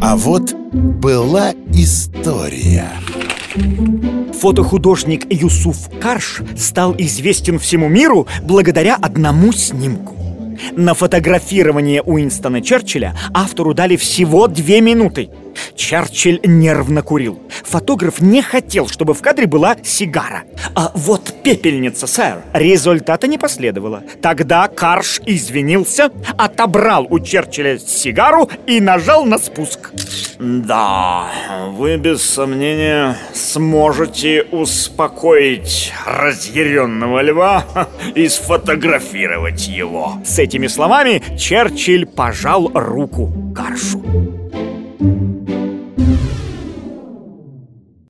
А вот была история Фотохудожник Юсуф Карш стал известен всему миру благодаря одному снимку на фотографирование Уинстона Черчилля автору дали всего две минуты. Черчилль нервно курил. Фотограф не хотел, чтобы в кадре была сигара. А вот пепельница, сэр. Результата не последовало. Тогда Карш извинился, отобрал у Черчилля сигару и нажал на спуск. Да, вы без сомнения сможете успокоить разъяренного льва и сфотографировать его. С этими словами Черчилль пожал руку Каршу.